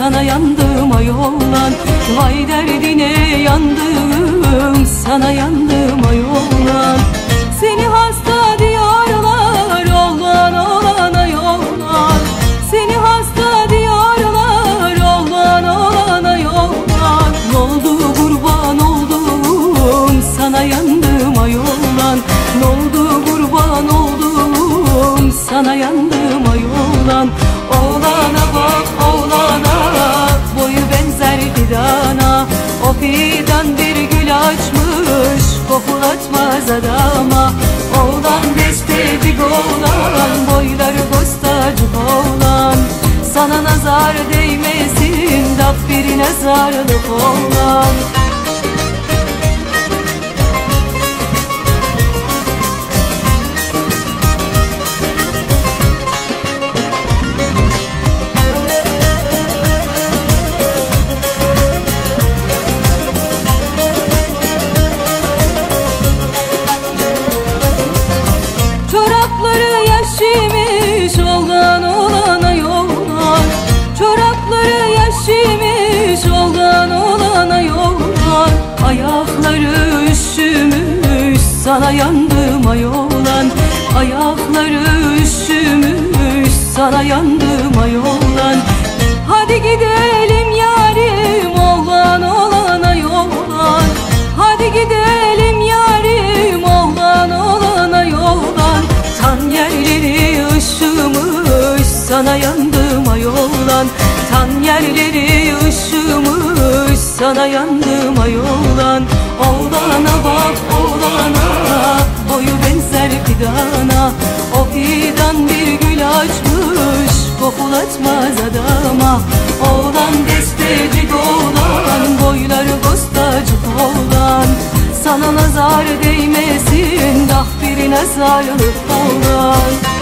sana yandım ayolan Vay derdine yandım sana yandım ayolan Seni hasta diyorlar oğlan oğlan ayolan Seni hasta diyorlar oğlan oğlan ayolan Ne oldu kurban oldum sana yandım ayolan Ne oldu kurban oldum sana yandım ayolan Oğlana bak oğlana. Boyu benzer fidana. O fidan bir gül açmış kokulatmaz adama. Oğlan destecik oğlan boyları postacık oğlan. Sana nazar değmesin daf bir nazarlık oğlan sana yandım ayolan Ayakları üşümüş sana yandım ayolan. Hadi gidelim yarim oğlan oğlana yollar Hadi gidelim yarim oğlan oğlana yoldan Tan yerleri ışımış sana yandım ayolan. Tan yerleri ışımış sana yandım ayolan Oğlana bak oğlana boyu benzer fidana. O fidan bir gül açmış. Kokulatmaz adama. Oğlan destecik oğlan boyları postacık oğlan. Sana nazar değmesin. Dah bir nazarlık oğlan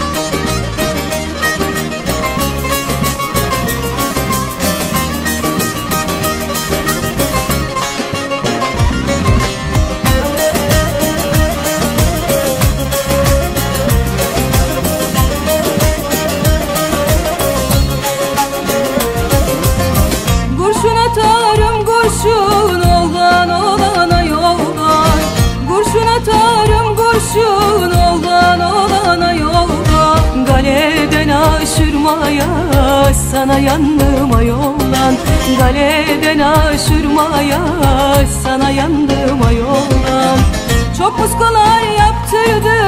atarım kurşun oğlan oğlana yoldan Kurşun atarım kurşun oğlan oğlana yoldan Galeden aşırmaya sana yandım ayolan Galeden aşırmaya sana yandım ayolan Çok muskalar yaptırdım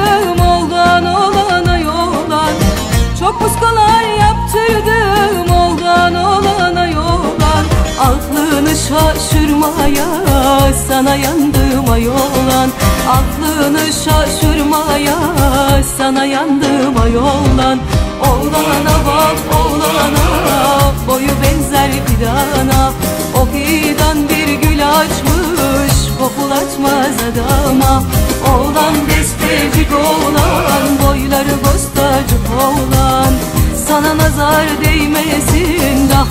şaşırmaya sana yandım ayolan Aklını şaşırmaya sana yandım ayolan Oğlana bak oğlana boyu benzer fidana O fidan bir gül açmış kokulatmaz adama. Oğlan destecik oğlan boyları bostacık oğlan. Sana nazar değmesin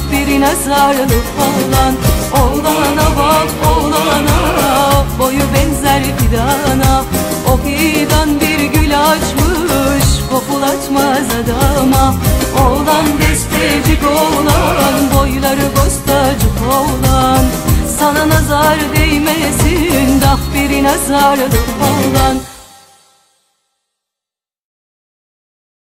dah bir nazarlık oğlan Oğlana bak oğlana. Boyu benzer fidana. O fidan bir gül açmış kokulatmaz adama. Oğlan destecik oğlan boyları bostacık oğlan. Sana nazar değmesin dah bir nazarlık oğlan